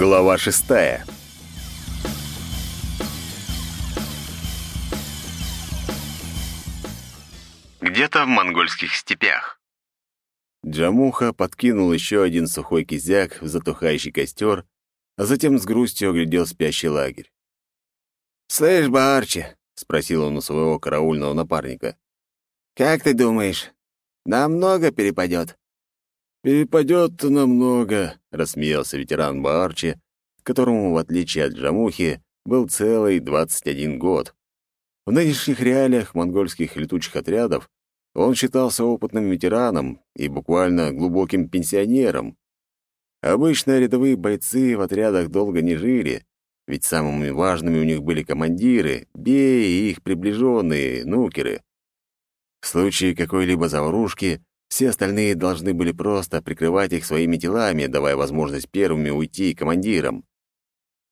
Глава шестая. Где-то в монгольских степях. Джамуха подкинул еще один сухой кизяк в затухающий костер, а затем с грустью оглядел спящий лагерь. «Слышь, Баарчи», — спросил он у своего караульного напарника, — «как ты думаешь, нам много перепадет?» «Перепадет-то намного», — рассмеялся ветеран Баарчи, которому, в отличие от Джамухи, был целый 21 год. В нынешних реалиях монгольских летучих отрядов он считался опытным ветераном и буквально глубоким пенсионером. Обычно рядовые бойцы в отрядах долго не жили, ведь самыми важными у них были командиры, беи и их приближенные, нукеры. В случае какой-либо заварушки все остальные должны были просто прикрывать их своими телами, давая возможность первыми уйти командирам.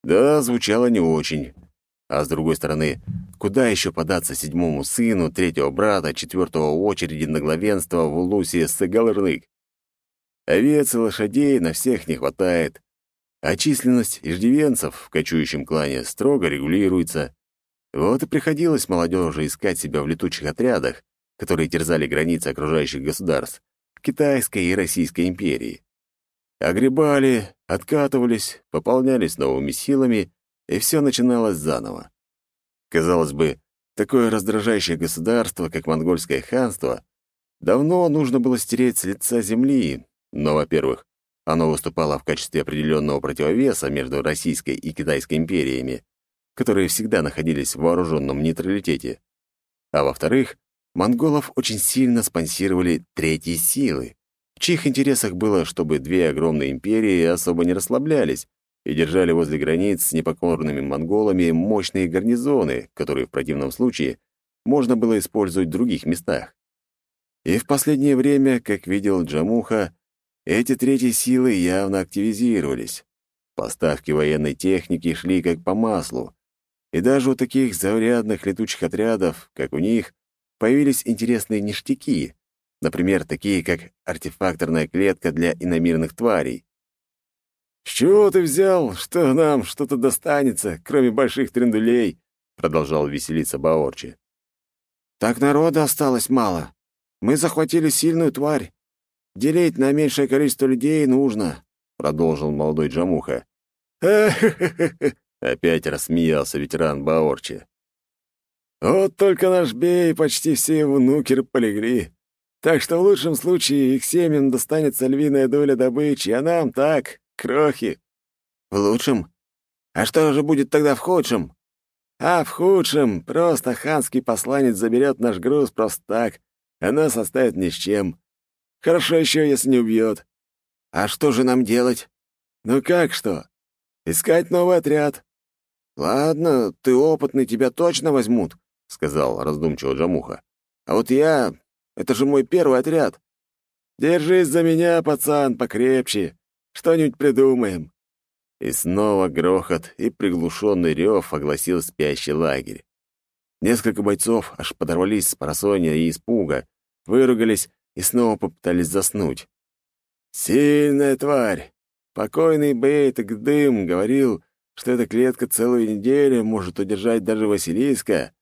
Да, звучало не очень. А с другой стороны, куда еще податься седьмому сыну, третьего брата, четвертого очереди на главенство в Улусе Сагалырлык? Овец и лошадей на всех не хватает, а численность иждивенцев в кочующем клане строго регулируется. Вот и приходилось молодежи искать себя в летучих отрядах, которые терзали границы окружающих государств, Китайской и Российской империи. Огребали, откатывались, пополнялись новыми силами, и все начиналось заново. Казалось бы, такое раздражающее государство, как монгольское ханство, давно нужно было стереть с лица земли, но, во-первых, оно выступало в качестве определенного противовеса между Российской и Китайской империями, которые всегда находились в вооруженном нейтралитете. А во-вторых, монголов очень сильно спонсировали третьи силы, в чьих интересах было, чтобы две огромные империи особо не расслаблялись и держали возле границ с непокорными монголами мощные гарнизоны, которые в противном случае можно было использовать в других местах. И в последнее время, как видел Джамуха, эти третьи силы явно активизировались. Поставки военной техники шли как по маслу, и даже у таких заурядных летучих отрядов, как у них, появились интересные ништяки, например, такие как артефакторная клетка для иномирных тварей. «С чего ты взял, что нам что-то достанется, кроме больших трендулей?» — продолжал веселиться Баорчи. «Так народа осталось мало. Мы захватили сильную тварь. Делить на меньшее количество людей нужно», — продолжил молодой Джамуха. Опять рассмеялся ветеран Баорчи. Вот только наш Бей почти все его нукеры полегли. Так что в лучшем случае их семьям достанется львиная доля добычи, а нам так, крохи. В лучшем? А что же будет тогда в худшем? А в худшем просто ханский посланец заберет наш груз просто так, а нас оставит ни с чем. Хорошо еще, если не убьет. А что же нам делать? Ну как что? Искать новый отряд. Ладно, ты опытный, тебя точно возьмут. — сказал раздумчиво Джамуха. «А вот я... Это же мой первый отряд. Держись за меня, пацан, покрепче. Что-нибудь придумаем». И снова грохот и приглушенный рев огласил спящий лагерь. Несколько бойцов аж подорвались с парасонья и испуга, выругались и снова попытались заснуть. «Сильная тварь! Покойный Бейт Гдым говорил, что эта клетка целую неделю может удержать даже Василиска,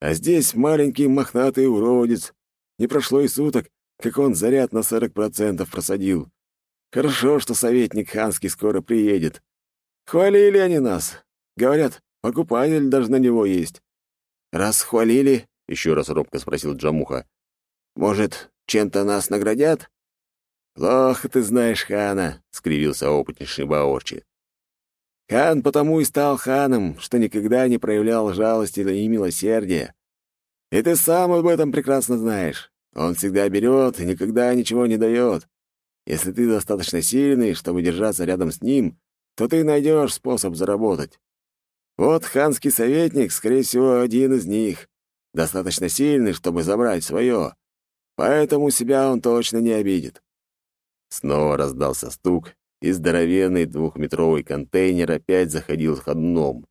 а здесь маленький мохнатый уродец. Не прошло и суток, как он заряд на сорок процентов просадил. Хорошо, что советник Ханский скоро приедет. Хвалили они нас. Говорят, покупатель даже на него есть. Раз хвалили, — еще раз робко спросил Джамуха, — может, чем-то нас наградят? «Плохо ты знаешь хана», — скривился опытнейший Баорчи. Хан потому и стал ханом, что никогда не проявлял жалости и милосердия. И ты сам об этом прекрасно знаешь. Он всегда берет и никогда ничего не дает. Если ты достаточно сильный, чтобы держаться рядом с ним, то ты найдешь способ заработать. Вот ханский советник, скорее всего, один из них. Достаточно сильный, чтобы забрать свое. Поэтому себя он точно не обидит. Снова раздался стук, и здоровенный двухметровый контейнер опять заходил ходуном.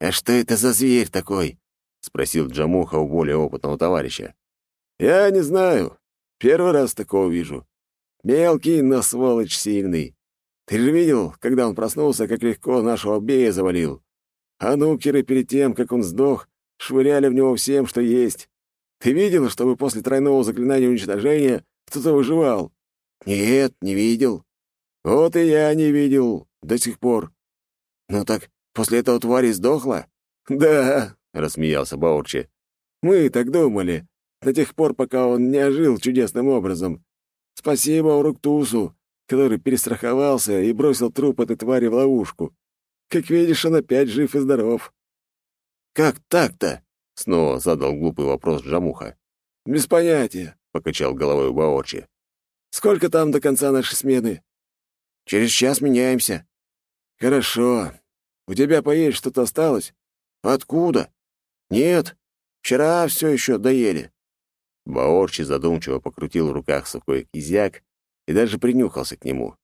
«А что это за зверь такой?» — спросил Джамуха у более опытного товарища. «Я не знаю. Первый раз такого вижу. Мелкий, но сволочь сильный. Ты же видел, когда он проснулся, как легко нашего Бея завалил. А нукеры перед тем, как он сдох, швыряли в него всем, что есть. Ты видел, чтобы после тройного заклинания уничтожения кто-то выживал? Нет, не видел. Вот и я не видел до сих пор. Ну так после этого твари сдохла? Да, рассмеялся Баурчи. Мы так думали, до тех пор, пока он не ожил чудесным образом. Спасибо Уруктусу, который перестраховался и бросил труп этой твари в ловушку. Как видишь, он опять жив и здоров. «Как так-то?» — снова задал глупый вопрос Джамуха. «Без понятия», — покачал головой Баорчи. «Сколько там до конца нашей смены?» «Через час меняемся». «Хорошо. У тебя поесть что-то осталось?» «Откуда?» «Нет. Вчера все еще доели». Баорчи задумчиво покрутил в руках сухой кизяк и даже принюхался к нему.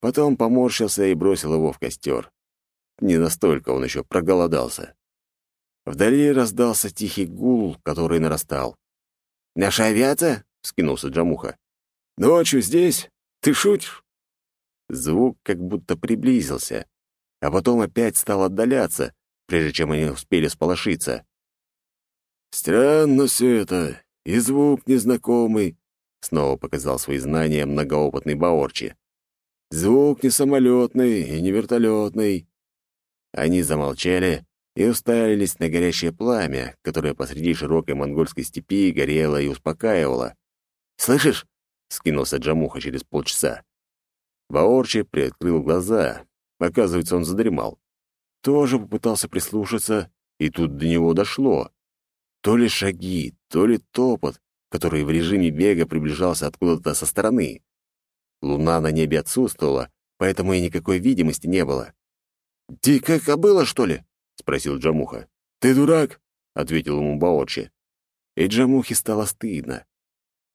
Потом поморщился и бросил его в костер. Не настолько он еще проголодался. Вдали раздался тихий гул, который нарастал. «Наша авиация?» — скинулся Джамуха. «Ночью здесь? Ты шутишь?» Звук как будто приблизился, а потом опять стал отдаляться, прежде чем они успели сполошиться. «Странно все это, и звук незнакомый», — снова показал свои знания многоопытный Баорчи. «Звук не самолетный и не вертолетный». Они замолчали, и уставились на горящее пламя, которое посреди широкой монгольской степи горело и успокаивало. «Слышишь?» — скинулся Джамуха через полчаса. Баорчи приоткрыл глаза. Оказывается, он задремал. Тоже попытался прислушаться, и тут до него дошло. То ли шаги, то ли топот, который в режиме бега приближался откуда-то со стороны. Луна на небе отсутствовала, поэтому и никакой видимости не было. «Дикая кобыла, что ли?» — спросил Джамуха. «Ты дурак?» — ответил ему Баочи. И Джамухе стало стыдно.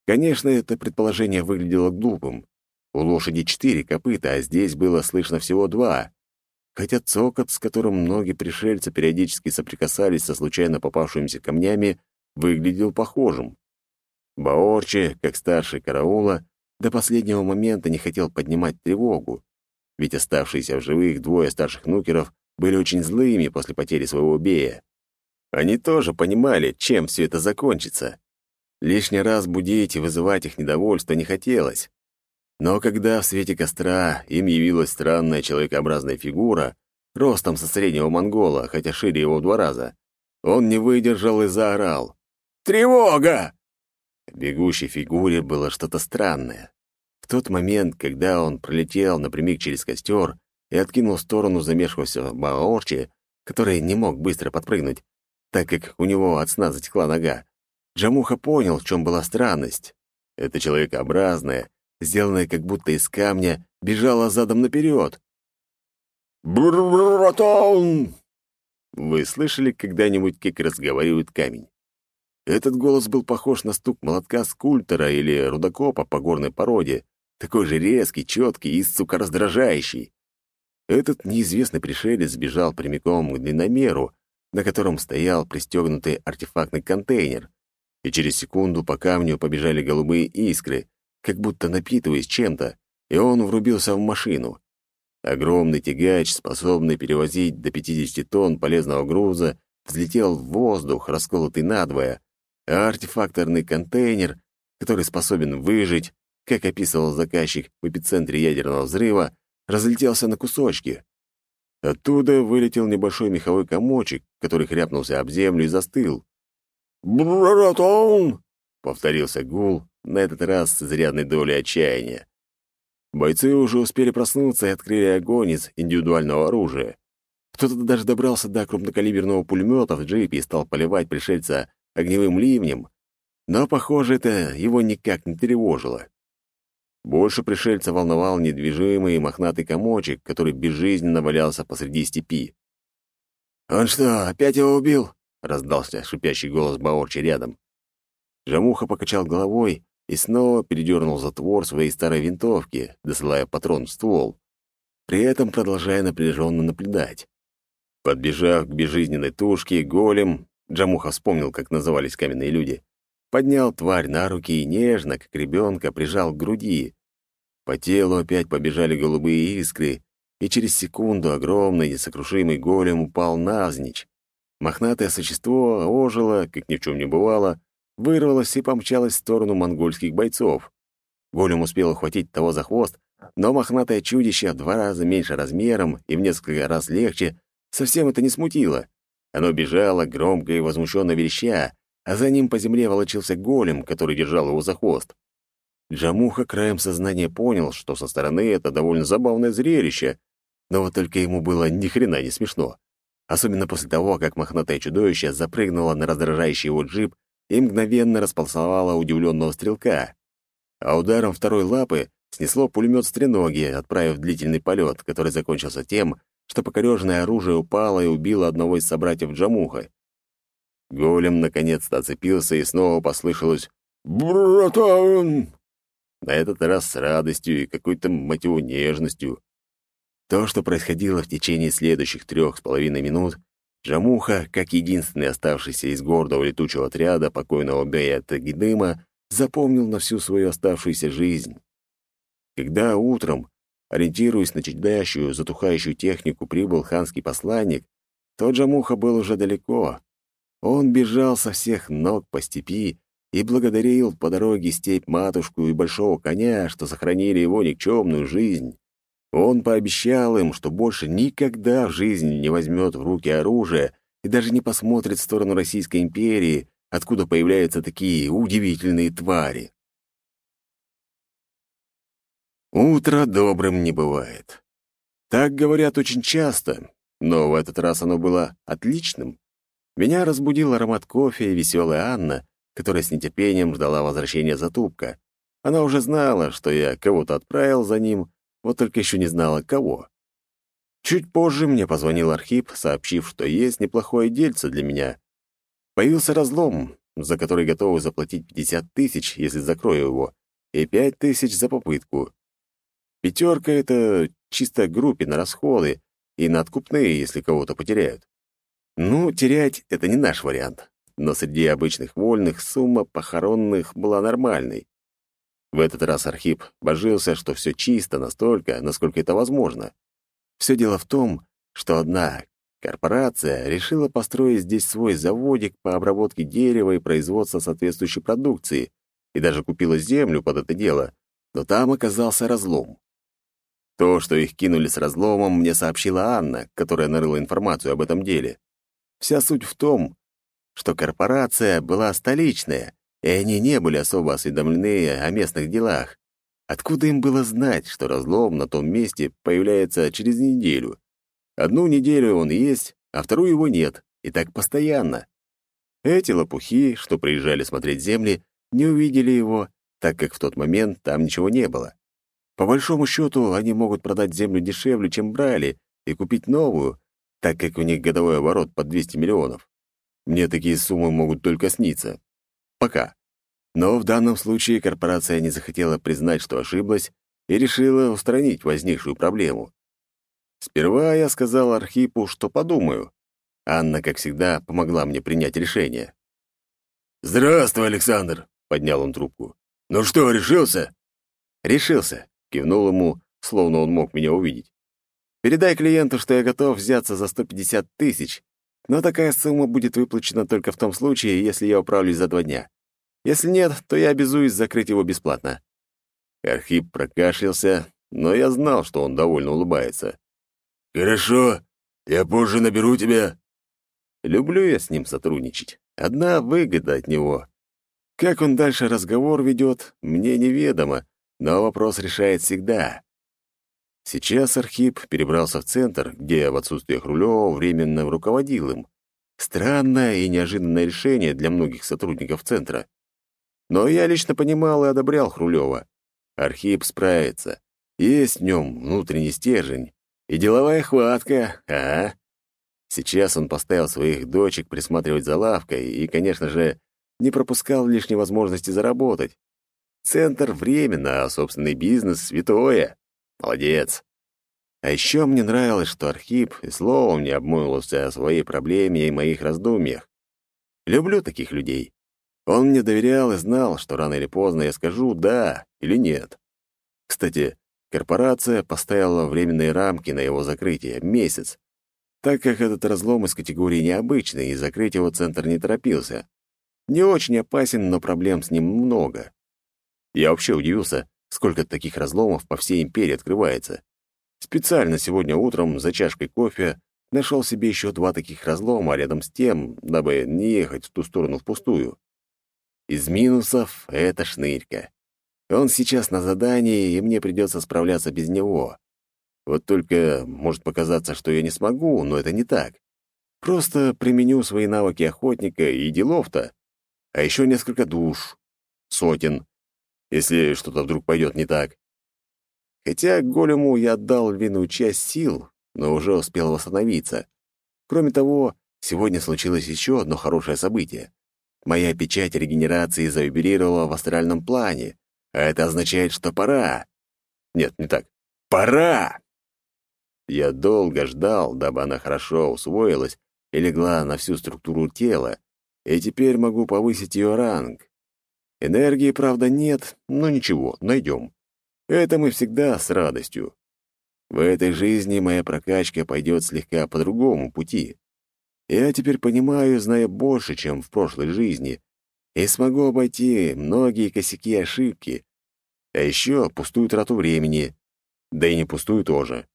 Конечно, это предположение выглядело глупым. У лошади четыре копыта, а здесь было слышно всего два. Хотя цокот, с которым многие пришельцы периодически соприкасались со случайно попавшимися камнями, выглядел похожим. Баорчи, как старший караула, до последнего момента не хотел поднимать тревогу, ведь оставшиеся в живых двое старших нукеров были очень злыми после потери своего Бея. Они тоже понимали, чем все это закончится. Лишний раз будить и вызывать их недовольство не хотелось. Но когда в свете костра им явилась странная человекообразная фигура, ростом со среднего монгола, хотя шире его в два раза, он не выдержал и заорал. «Тревога!» В бегущей фигуре было что-то странное. В тот момент, когда он пролетел напрямик через костер, и откинул в сторону замешивавшегося Баорчи, который не мог быстро подпрыгнуть, так как у него от сна затекла нога. Джамуха понял, в чем была странность. Это человекообразное, сделанное как будто из камня, бежало задом наперед. «Братан!» Вы слышали когда-нибудь, как разговаривает камень? Этот голос был похож на стук молотка скульптора или рудокопа по горной породе, такой же резкий, четкий и, сука, раздражающий. Этот неизвестный пришелец сбежал прямиком к длинномеру, на котором стоял пристегнутый артефактный контейнер, и через секунду по камню побежали голубые искры, как будто напитываясь чем-то, и он врубился в машину. Огромный тягач, способный перевозить до 50 тонн полезного груза, взлетел в воздух, расколотый надвое, а артефакторный контейнер, который способен выжить, как описывал заказчик в эпицентре ядерного взрыва, разлетелся на кусочки. Оттуда вылетел небольшой меховой комочек, который хряпнулся об землю и застыл. «Братан!» — повторился гул, на этот раз с изрядной долей отчаяния. Бойцы уже успели проснуться и открыли огонь из индивидуального оружия. Кто-то даже добрался до крупнокалиберного пулемета в джипе и стал поливать пришельца огневым ливнем, но, похоже, это его никак не тревожило. Больше пришельца волновал недвижимый мохнатый комочек, который безжизненно валялся посреди степи. «Он что, опять его убил?» — раздался шипящий голос Баорчи рядом. Жамуха покачал головой и снова передернул затвор своей старой винтовки, досылая патрон в ствол, при этом продолжая напряженно наблюдать. Подбежав к безжизненной тушке, голем, Джамуха вспомнил, как назывались каменные люди, поднял тварь на руки и нежно, как ребенка, прижал к груди. По телу опять побежали голубые искры, и через секунду огромный несокрушимый голем упал навзничь. Мохнатое существо ожило, как ни в чем не бывало, вырвалось и помчалось в сторону монгольских бойцов. Голем успел ухватить того за хвост, но мохнатое чудище в два раза меньше размером и в несколько раз легче совсем это не смутило. Оно бежало, громко и возмущенно вереща, а за ним по земле волочился голем, который держал его за хвост. Джамуха краем сознания понял, что со стороны это довольно забавное зрелище, но вот только ему было ни хрена не смешно. Особенно после того, как мохнатое чудовище запрыгнуло на раздражающий его джип и мгновенно располосовало удивленного стрелка. А ударом второй лапы снесло пулемет с треноги, отправив длительный полет, который закончился тем, что покореженное оружие упало и убило одного из собратьев Джамуха. Голем наконец-то оцепился, и снова послышалось «Братан!» На этот раз с радостью и какой-то, мать нежностью. То, что происходило в течение следующих трех с половиной минут, Джамуха, как единственный оставшийся из гордого летучего отряда покойного Бея Тагидыма, запомнил на всю свою оставшуюся жизнь. Когда утром, ориентируясь на чадящую, затухающую технику, прибыл ханский посланник, то Джамуха был уже далеко. Он бежал со всех ног по степи и благодарил по дороге степь матушку и большого коня, что сохранили его никчемную жизнь. Он пообещал им, что больше никогда в жизни не возьмет в руки оружие и даже не посмотрит в сторону Российской империи, откуда появляются такие удивительные твари. Утро добрым не бывает. Так говорят очень часто, но в этот раз оно было отличным. Меня разбудил аромат кофе и веселая Анна, которая с нетерпением ждала возвращения Затупка. Она уже знала, что я кого-то отправил за ним, вот только еще не знала, кого. Чуть позже мне позвонил Архип, сообщив, что есть неплохое дельце для меня. Появился разлом, за который готовы заплатить 50 тысяч, если закрою его, и 5 тысяч за попытку. Пятерка — это чисто группе на расходы и на откупные, если кого-то потеряют. Ну, терять — это не наш вариант, но среди обычных вольных сумма похоронных была нормальной. В этот раз Архип божился, что все чисто настолько, насколько это возможно. Все дело в том, что одна корпорация решила построить здесь свой заводик по обработке дерева и производства соответствующей продукции, и даже купила землю под это дело, но там оказался разлом. То, что их кинули с разломом, мне сообщила Анна, которая нарыла информацию об этом деле. Вся суть в том, что корпорация была столичная, и они не были особо осведомлены о местных делах. Откуда им было знать, что разлом на том месте появляется через неделю? Одну неделю он есть, а вторую его нет, и так постоянно. Эти лопухи, что приезжали смотреть земли, не увидели его, так как в тот момент там ничего не было. По большому счету, они могут продать землю дешевле, чем брали, и купить новую, так как у них годовой оборот под 200 миллионов. Мне такие суммы могут только сниться. Пока. Но в данном случае корпорация не захотела признать, что ошиблась, и решила устранить возникшую проблему. Сперва я сказал Архипу, что подумаю. Анна, как всегда, помогла мне принять решение. «Здравствуй, Александр!» — поднял он трубку. «Ну что, решился?» «Решился», — кивнул ему, словно он мог меня увидеть. «Передай клиенту, что я готов взяться за 150 тысяч, но такая сумма будет выплачена только в том случае, если я управлюсь за два дня. Если нет, то я обязуюсь закрыть его бесплатно». Архип прокашлялся, но я знал, что он довольно улыбается. «Хорошо, я позже наберу тебя». Люблю я с ним сотрудничать. Одна выгода от него. Как он дальше разговор ведет, мне неведомо, но вопрос решает всегда. Сейчас Архип перебрался в центр, где в отсутствие Хрулева временно руководил им. Странное и неожиданное решение для многих сотрудников центра. Но я лично понимал и одобрял Хрулева. Архип справится. Есть в нем внутренний стержень. И деловая хватка, а? Сейчас он поставил своих дочек присматривать за лавкой и, конечно же, не пропускал лишней возможности заработать. Центр временно, а собственный бизнес — святое. Молодец. А еще мне нравилось, что Архип и словом не обмолвился о своей проблеме и моих раздумьях. Люблю таких людей. Он мне доверял и знал, что рано или поздно я скажу «да» или «нет». Кстати, Корпорация поставила временные рамки на его закрытие — месяц, так как этот разлом из категории необычный, и закрыть его центр не торопился. Не очень опасен, но проблем с ним много. Я вообще удивился, сколько таких разломов по всей империи открывается. Специально сегодня утром за чашкой кофе нашел себе еще два таких разлома рядом с тем, дабы не ехать в ту сторону впустую. Из минусов — это шнырька. Он сейчас на задании, и мне придется справляться без него. Вот только может показаться, что я не смогу, но это не так. Просто применю свои навыки охотника и делов-то. А еще несколько душ. Сотен. Если что-то вдруг пойдет не так. Хотя голему я отдал львиную часть сил, но уже успел восстановиться. Кроме того, сегодня случилось еще одно хорошее событие. Моя печать регенерации завибрировала в астральном плане, а это означает, что пора. Нет, не так. Пора! Я долго ждал, дабы она хорошо усвоилась и легла на всю структуру тела, и теперь могу повысить ее ранг. Энергии, правда, нет, но ничего, найдем. Это мы всегда с радостью. В этой жизни моя прокачка пойдет слегка по другому пути. Я теперь понимаю, знаю больше, чем в прошлой жизни, и смогу обойти многие косяки и ошибки. А еще пустую трату времени. Да и не пустую тоже.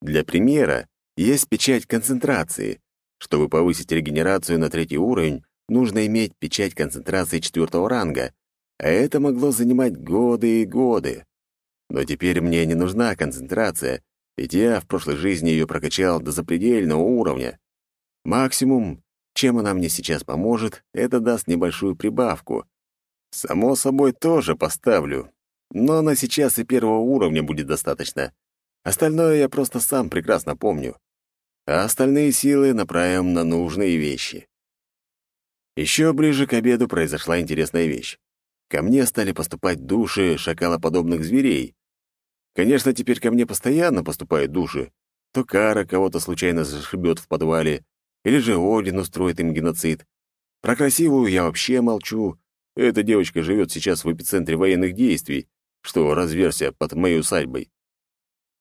Для примера, есть печать концентрации. Чтобы повысить регенерацию на третий уровень, нужно иметь печать концентрации четвертого ранга, а это могло занимать годы и годы. Но теперь мне не нужна концентрация, ведь я в прошлой жизни ее прокачал до запредельного уровня. Максимум, чем она мне сейчас поможет, это даст небольшую прибавку. Само собой, тоже поставлю, но на сейчас и первого уровня будет достаточно. Остальное я просто сам прекрасно помню. А остальные силы направим на нужные вещи. Еще ближе к обеду произошла интересная вещь. Ко мне стали поступать души шакалоподобных зверей, Конечно, теперь ко мне постоянно поступают души. То Кара кого-то случайно зашибет в подвале, или же Один устроит им геноцид. Про красивую я вообще молчу. Эта девочка живет сейчас в эпицентре военных действий, что разверся под моей усадьбой.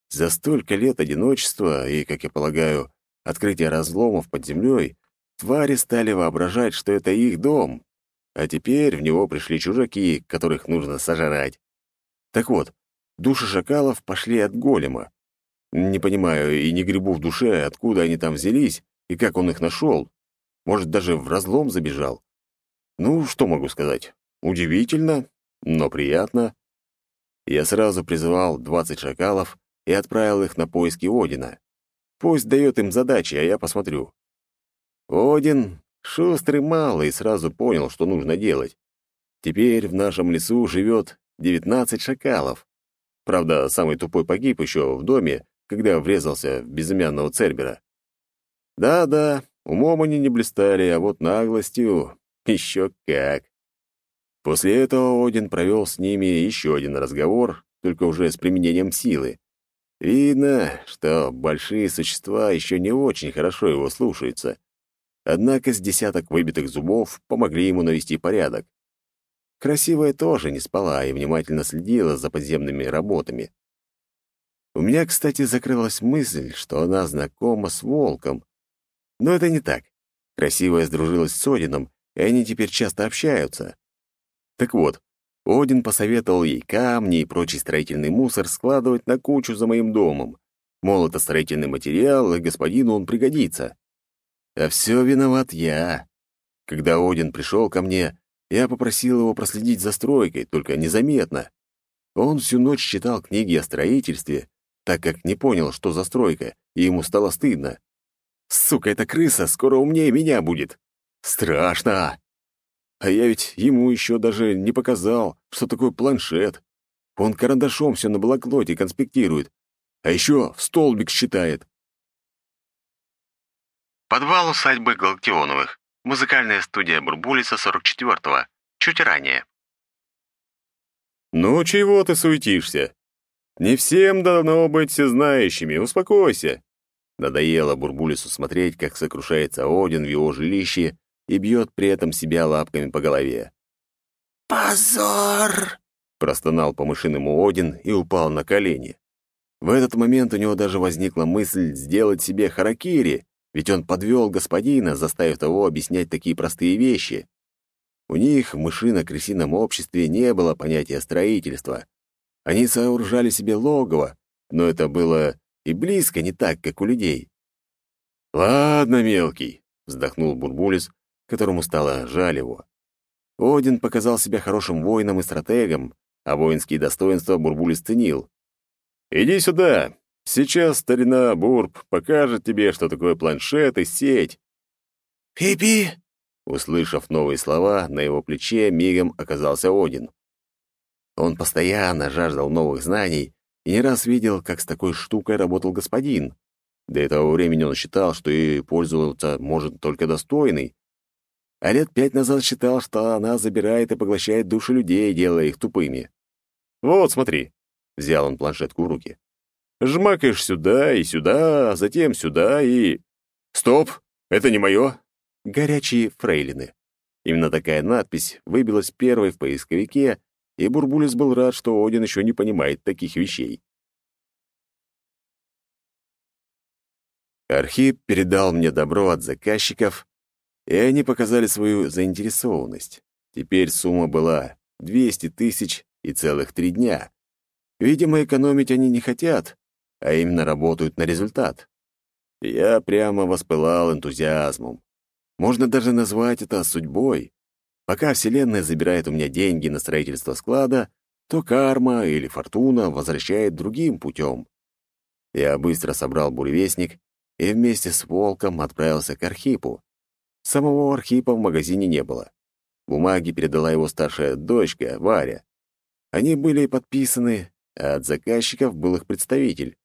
За столько лет одиночества и, как я полагаю, открытия разломов под землей, твари стали воображать, что это их дом, а теперь в него пришли чужаки, которых нужно сожрать. Так вот, Души шакалов пошли от голема. Не понимаю и не гребу в душе, откуда они там взялись и как он их нашел. Может, даже в разлом забежал. Ну, что могу сказать? Удивительно, но приятно. Я сразу призывал 20 шакалов и отправил их на поиски Одина. Пусть дает им задачи, а я посмотрю. Один шустрый малый сразу понял, что нужно делать. Теперь в нашем лесу живет 19 шакалов. Правда, самый тупой погиб еще в доме, когда врезался в безымянного Цербера. Да-да, умом они не блистали, а вот наглостью еще как. После этого Один провел с ними еще один разговор, только уже с применением силы. Видно, что большие существа еще не очень хорошо его слушаются. Однако с десяток выбитых зубов помогли ему навести порядок. Красивая тоже не спала и внимательно следила за подземными работами. У меня, кстати, закрылась мысль, что она знакома с волком. Но это не так. Красивая сдружилась с Одином, и они теперь часто общаются. Так вот, Один посоветовал ей камни и прочий строительный мусор складывать на кучу за моим домом. Мол, это строительный материал, и господину он пригодится. А все виноват я. Когда Один пришел ко мне, я попросил его проследить за стройкой, только незаметно. Он всю ночь читал книги о строительстве, так как не понял, что за стройка, и ему стало стыдно. Сука, эта крыса скоро умнее меня будет. Страшно. А я ведь ему еще даже не показал, что такое планшет. Он карандашом все на блокноте конспектирует, а еще в столбик считает. Подвал усадьбы Галактионовых. Музыкальная студия Бурбулиса 44-го. Чуть ранее. «Ну, чего ты суетишься? Не всем давно быть всезнающими, успокойся!» Надоело Бурбулису смотреть, как сокрушается Один в его жилище и бьет при этом себя лапками по голове. «Позор!» — простонал по-мышиному Один и упал на колени. В этот момент у него даже возникла мысль сделать себе харакири, ведь он подвел господина, заставив того объяснять такие простые вещи. У них в мышино-крысином обществе не было понятия строительства. Они сооружали себе логово, но это было и близко не так, как у людей. «Ладно, мелкий», — вздохнул Бурбулис, которому стало жаль его. Один показал себя хорошим воином и стратегом, а воинские достоинства Бурбулис ценил. «Иди сюда. Сейчас старина Бурб покажет тебе, что такое планшет и сеть». «Пи-пи!» Услышав новые слова, на его плече мигом оказался Один. Он постоянно жаждал новых знаний и не раз видел, как с такой штукой работал господин. До этого времени он считал, что и пользоваться может только достойный. А лет пять назад считал, что она забирает и поглощает души людей, делая их тупыми. «Вот, смотри», — взял он планшетку в руки. «Жмакаешь сюда и сюда, а затем сюда и...» «Стоп! Это не мое!» «Горячие фрейлины». Именно такая надпись выбилась первой в поисковике, и Бурбулис был рад, что Один еще не понимает таких вещей. Архип передал мне добро от заказчиков, и они показали свою заинтересованность. Теперь сумма была 200 тысяч и целых три дня. Видимо, экономить они не хотят, а именно работают на результат. Я прямо воспылал энтузиазмом. Можно даже назвать это судьбой. Пока Вселенная забирает у меня деньги на строительство склада, то карма или фортуна возвращает другим путем. Я быстро собрал буревестник и вместе с Волком отправился к Архипу. Самого Архипа в магазине не было. Бумаги передала его старшая дочка, Варя. Они были подписаны, а от заказчиков был их представитель.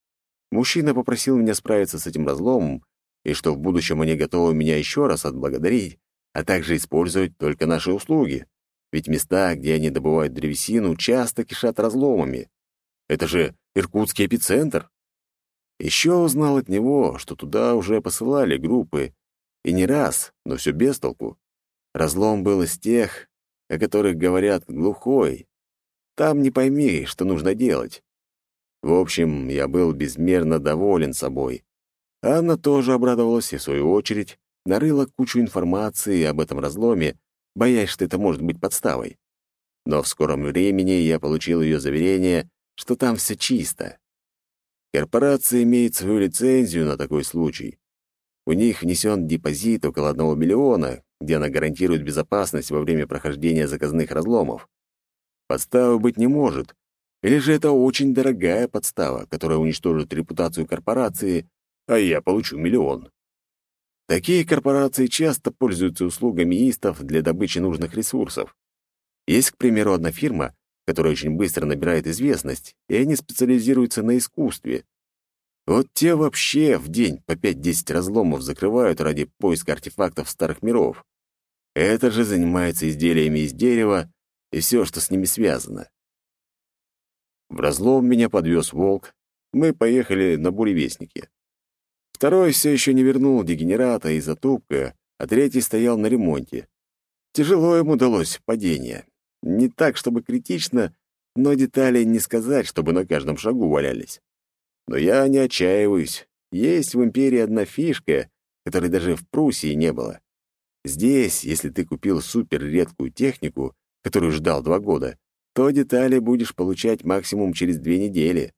Мужчина попросил меня справиться с этим разломом, и что в будущем они готовы меня еще раз отблагодарить, а также использовать только наши услуги. Ведь места, где они добывают древесину, часто кишат разломами. Это же Иркутский эпицентр. Еще узнал от него, что туда уже посылали группы, и не раз, но все без толку. Разлом был из тех, о которых говорят глухой. Там не пойми, что нужно делать. В общем, я был безмерно доволен собой. Анна тоже обрадовалась и, в свою очередь, нарыла кучу информации об этом разломе, боясь, что это может быть подставой. Но в скором времени я получил ее заверение, что там все чисто. Корпорация имеет свою лицензию на такой случай. У них внесен депозит около одного миллиона, где она гарантирует безопасность во время прохождения заказных разломов. Подставы быть не может. Или же это очень дорогая подстава, которая уничтожит репутацию корпорации, а я получу миллион. Такие корпорации часто пользуются услугами истов для добычи нужных ресурсов. Есть, к примеру, одна фирма, которая очень быстро набирает известность, и они специализируются на искусстве. Вот те вообще в день по 5-10 разломов закрывают ради поиска артефактов старых миров. Это же занимается изделиями из дерева и все, что с ними связано. В разлом меня подвез волк. Мы поехали на буревестнике. Второй все еще не вернул дегенерата и затупка, а третий стоял на ремонте. Тяжело ему удалось падение. Не так, чтобы критично, но детали не сказать, чтобы на каждом шагу валялись. Но я не отчаиваюсь. Есть в империи одна фишка, которой даже в Пруссии не было. Здесь, если ты купил суперредкую технику, которую ждал два года, то детали будешь получать максимум через две недели.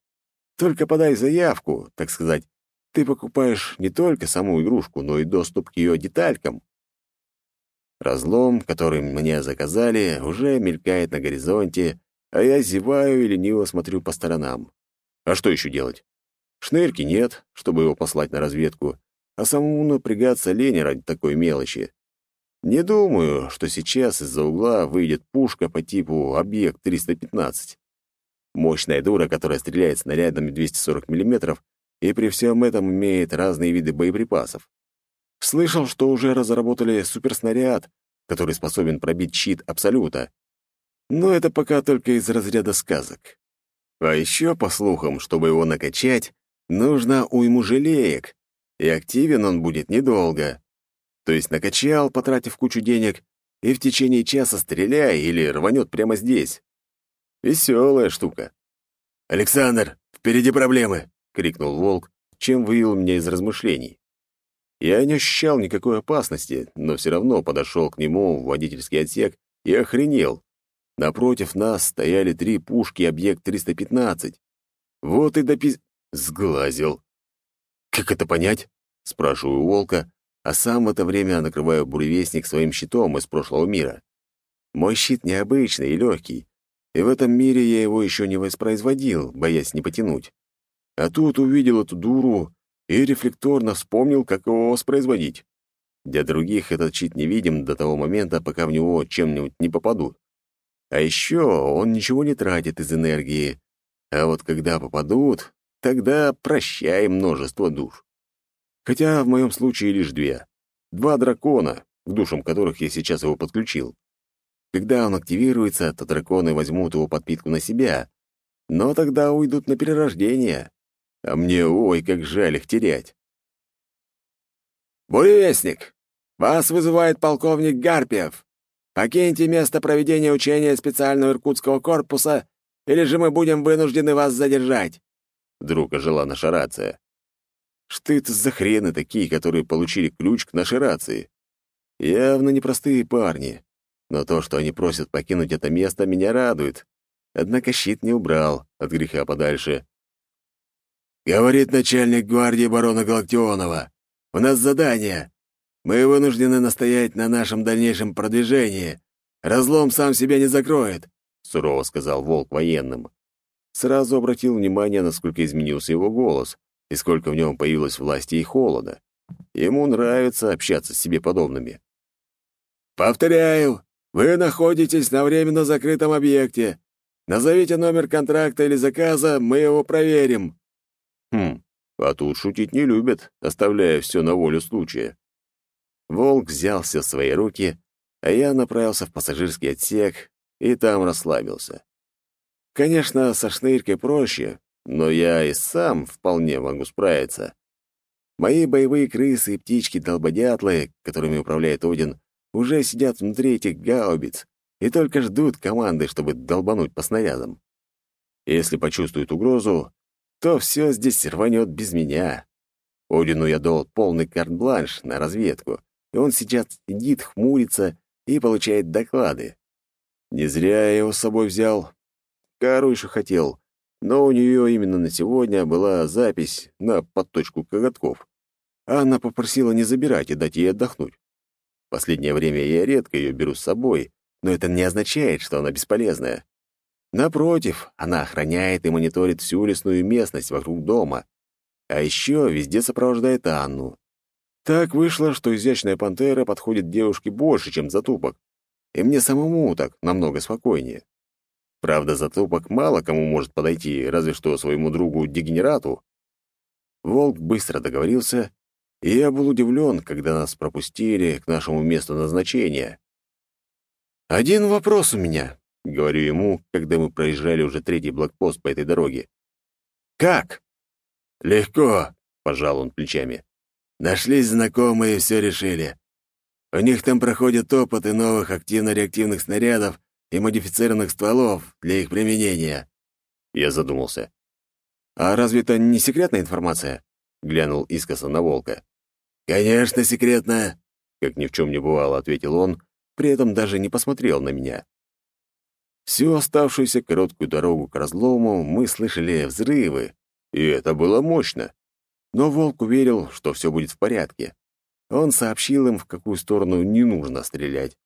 Только подай заявку, так сказать, ты покупаешь не только саму игрушку, но и доступ к ее деталькам. Разлом, который мне заказали, уже мелькает на горизонте, а я зеваю и лениво смотрю по сторонам. А что еще делать? Шнырки нет, чтобы его послать на разведку, а самому напрягаться лень ради такой мелочи. Не думаю, что сейчас из-за угла выйдет пушка по типу «Объект-315». Мощная дура, которая стреляет снарядами 240 мм, и при всем этом имеет разные виды боеприпасов. Слышал, что уже разработали суперснаряд, который способен пробить щит Абсолюта. Но это пока только из разряда сказок. А еще, по слухам, чтобы его накачать, нужно уйму желеек, и активен он будет недолго. То есть накачал, потратив кучу денег, и в течение часа стреляй или рванет прямо здесь. Веселая штука. «Александр, впереди проблемы!» — крикнул волк, чем вывел меня из размышлений. Я не ощущал никакой опасности, но все равно подошел к нему в водительский отсек и охренел. Напротив нас стояли три пушки объект-315. Вот и допис... Сглазил. «Как это понять?» — спрашиваю волка, а сам в это время накрываю буревестник своим щитом из прошлого мира. Мой щит необычный и легкий, и в этом мире я его еще не воспроизводил, боясь не потянуть. А тут увидел эту дуру и рефлекторно вспомнил, как его воспроизводить. Для других этот щит не видим до того момента, пока в него чем-нибудь не попадут. А еще он ничего не тратит из энергии. А вот когда попадут, тогда прощай множество душ. Хотя в моем случае лишь две. Два дракона, к душам которых я сейчас его подключил. Когда он активируется, то драконы возьмут его подпитку на себя, но тогда уйдут на перерождение. А мне, ой, как жаль их терять. «Буревестник! Вас вызывает полковник Гарпиев. Покиньте место проведения учения специального иркутского корпуса, или же мы будем вынуждены вас задержать!» Вдруг ожила наша рация. Что это за хрены такие, которые получили ключ к нашей рации? Явно непростые парни. Но то, что они просят покинуть это место, меня радует. Однако щит не убрал от греха подальше. Говорит начальник гвардии барона Галактионова. У нас задание. Мы вынуждены настоять на нашем дальнейшем продвижении. Разлом сам себя не закроет, сурово сказал волк военным. Сразу обратил внимание, насколько изменился его голос и сколько в нем появилось власти и холода. Ему нравится общаться с себе подобными. «Повторяю, вы находитесь на временно закрытом объекте. Назовите номер контракта или заказа, мы его проверим. Хм, а тут шутить не любят, оставляя все на волю случая. Волк взял все в свои руки, а я направился в пассажирский отсек и там расслабился. Конечно, со шнырькой проще, но я и сам вполне могу справиться. Мои боевые крысы и птички-долбодятлы, которыми управляет Один, уже сидят внутри этих гаубиц и только ждут команды, чтобы долбануть по снарядам. Если почувствуют угрозу, то все здесь рванет без меня. Одину я дал полный карт-бланш на разведку, и он сейчас сидит, хмурится и получает доклады. Не зря я его с собой взял. Кару еще хотел, но у нее именно на сегодня была запись на подточку коготков. Анна попросила не забирать и дать ей отдохнуть. Последнее время я редко ее беру с собой, но это не означает, что она бесполезная. Напротив, она охраняет и мониторит всю лесную местность вокруг дома. А еще везде сопровождает Анну. Так вышло, что изящная пантера подходит девушке больше, чем затупок. И мне самому так намного спокойнее. Правда, затупок мало кому может подойти, разве что своему другу-дегенерату. Волк быстро договорился, и я был удивлен, когда нас пропустили к нашему месту назначения. «Один вопрос у меня», — говорю ему, когда мы проезжали уже третий блокпост по этой дороге. «Как?» «Легко», — пожал он плечами. «Нашлись знакомые и все решили. У них там проходят опыты новых активно-реактивных снарядов и модифицированных стволов для их применения». Я задумался. «А разве это не секретная информация?» — глянул искоса на волка. «Конечно, секретная», — как ни в чем не бывало, ответил он, при этом даже не посмотрел на меня. Всю оставшуюся короткую дорогу к разлому мы слышали взрывы, и это было мощно. Но волк уверил, что все будет в порядке. Он сообщил им, в какую сторону не нужно стрелять.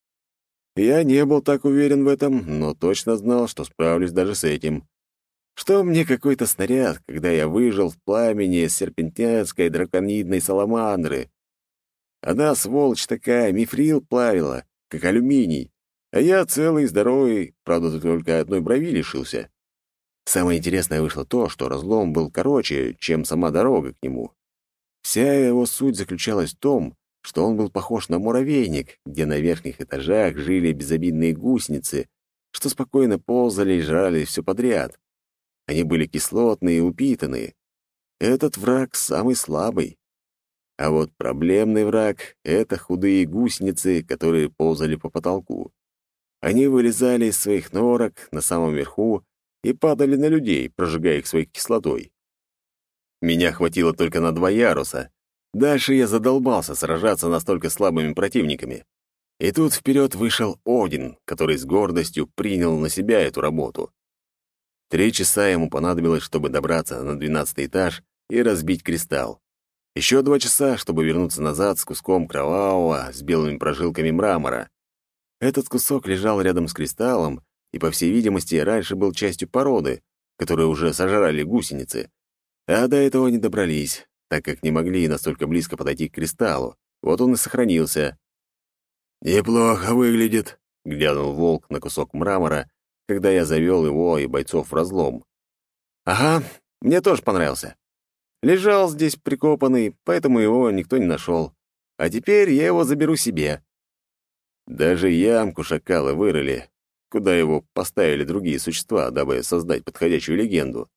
Я не был так уверен в этом, но точно знал, что справлюсь даже с этим. Что мне какой-то снаряд, когда я выжил в пламени серпентянской драконидной саламандры? Она, сволочь такая, мифрил плавила, как алюминий. А я целый и здоровый, правда, только одной брови лишился. Самое интересное вышло то, что разлом был короче, чем сама дорога к нему. Вся его суть заключалась в том, что он был похож на муравейник, где на верхних этажах жили безобидные гусеницы, что спокойно ползали и жрали все подряд. Они были кислотные и упитанные. Этот враг самый слабый. А вот проблемный враг — это худые гусеницы, которые ползали по потолку. Они вылезали из своих норок на самом верху и падали на людей, прожигая их своей кислотой. Меня хватило только на два яруса. Дальше я задолбался сражаться настолько слабыми противниками. И тут вперед вышел Один, который с гордостью принял на себя эту работу. Три часа ему понадобилось, чтобы добраться на двенадцатый этаж и разбить кристалл. Еще два часа, чтобы вернуться назад с куском кровавого с белыми прожилками мрамора. Этот кусок лежал рядом с кристаллом и, по всей видимости, раньше был частью породы, которую уже сожрали гусеницы. А до этого не добрались, так как не могли настолько близко подойти к кристаллу. Вот он и сохранился. «Неплохо выглядит», — глянул волк на кусок мрамора, когда я завел его и бойцов в разлом. «Ага, мне тоже понравился. Лежал здесь прикопанный, поэтому его никто не нашел. А теперь я его заберу себе». Даже ямку шакалы вырыли, куда его поставили другие существа, дабы создать подходящую легенду.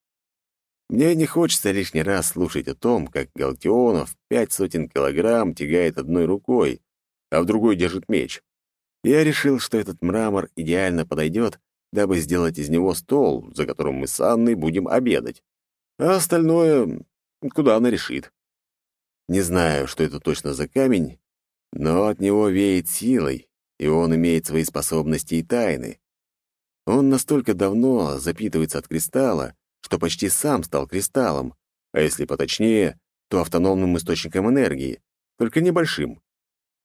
Мне не хочется лишний раз слушать о том, как Галтионов пять сотен килограмм тягает одной рукой, а в другой держит меч. Я решил, что этот мрамор идеально подойдет, дабы сделать из него стол, за которым мы с Анной будем обедать. А остальное куда она решит. Не знаю, что это точно за камень, но от него веет силой, и он имеет свои способности и тайны. Он настолько давно запитывается от кристалла, что почти сам стал кристаллом, а если поточнее, то автономным источником энергии, только небольшим.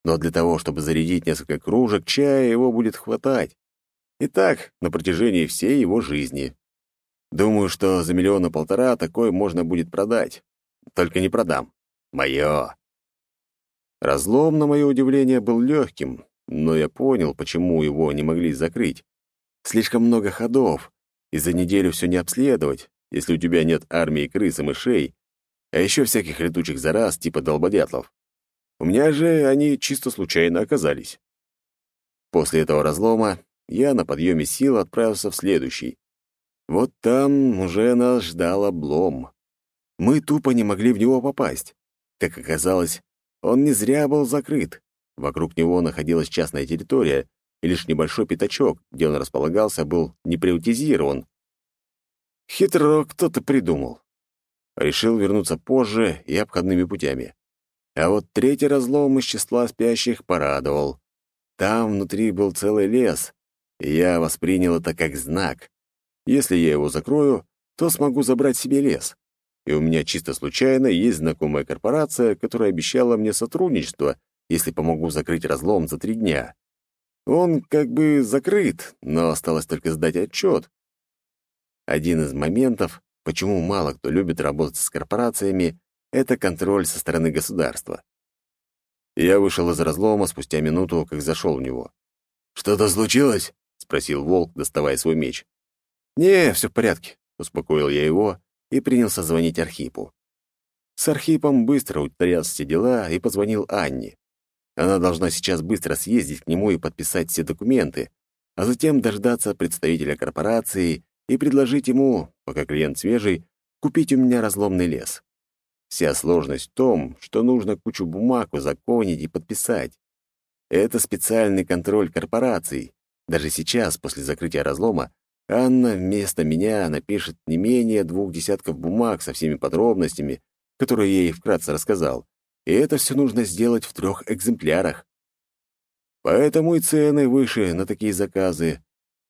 Но для того, чтобы зарядить несколько кружек чая, его будет хватать. И так на протяжении всей его жизни. Думаю, что за миллиона полтора такой можно будет продать. Только не продам. Мое. Разлом, на мое удивление, был легким, но я понял, почему его не могли закрыть. Слишком много ходов, и за неделю все не обследовать, если у тебя нет армии крыс и мышей, а еще всяких летучих зараз типа долбодятлов. У меня же они чисто случайно оказались. После этого разлома я на подъеме сил отправился в следующий. Вот там уже нас ждал облом. Мы тупо не могли в него попасть. Как оказалось, он не зря был закрыт. Вокруг него находилась частная территория, и лишь небольшой пятачок, где он располагался, был не приутизирован. Хитро кто-то придумал. Решил вернуться позже и обходными путями. А вот третий разлом из числа спящих порадовал. Там внутри был целый лес, и я воспринял это как знак. Если я его закрою, то смогу забрать себе лес. И у меня чисто случайно есть знакомая корпорация, которая обещала мне сотрудничество, если помогу закрыть разлом за три дня. Он как бы закрыт, но осталось только сдать отчет. Один из моментов, почему мало кто любит работать с корпорациями, это контроль со стороны государства. Я вышел из разлома спустя минуту, как зашел в него. «Что-то случилось?» — спросил волк, доставая свой меч. «Не, все в порядке», — успокоил я его и принялся звонить Архипу. С Архипом быстро утряс все дела и позвонил Анне. Она должна сейчас быстро съездить к нему и подписать все документы, а затем дождаться представителя корпорации и предложить ему, пока клиент свежий, купить у меня разломный лес. Вся сложность в том, что нужно кучу бумаг узаконить и подписать. Это специальный контроль корпораций. Даже сейчас, после закрытия разлома, Анна вместо меня напишет не менее двух десятков бумаг со всеми подробностями, которые я ей вкратце рассказал, и это все нужно сделать в трех экземплярах. Поэтому и цены выше на такие заказы.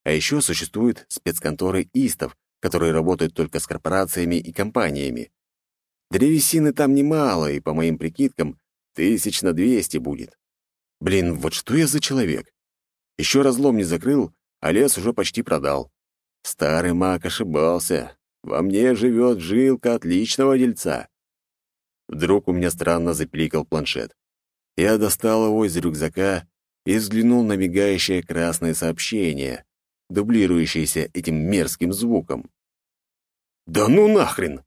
А еще существуют спецконторы ИСТов, которые работают только с корпорациями и компаниями. Древесины там немало, и, по моим прикидкам, тысяч на двести будет. Блин, вот что я за человек? Еще разлом не закрыл, а лес уже почти продал. Старый маг ошибался. Во мне живет жилка отличного дельца. Вдруг у меня странно запиликал планшет. Я достал его из рюкзака и взглянул на мигающее красное сообщение, дублирующееся этим мерзким звуком. «Да ну нахрен!»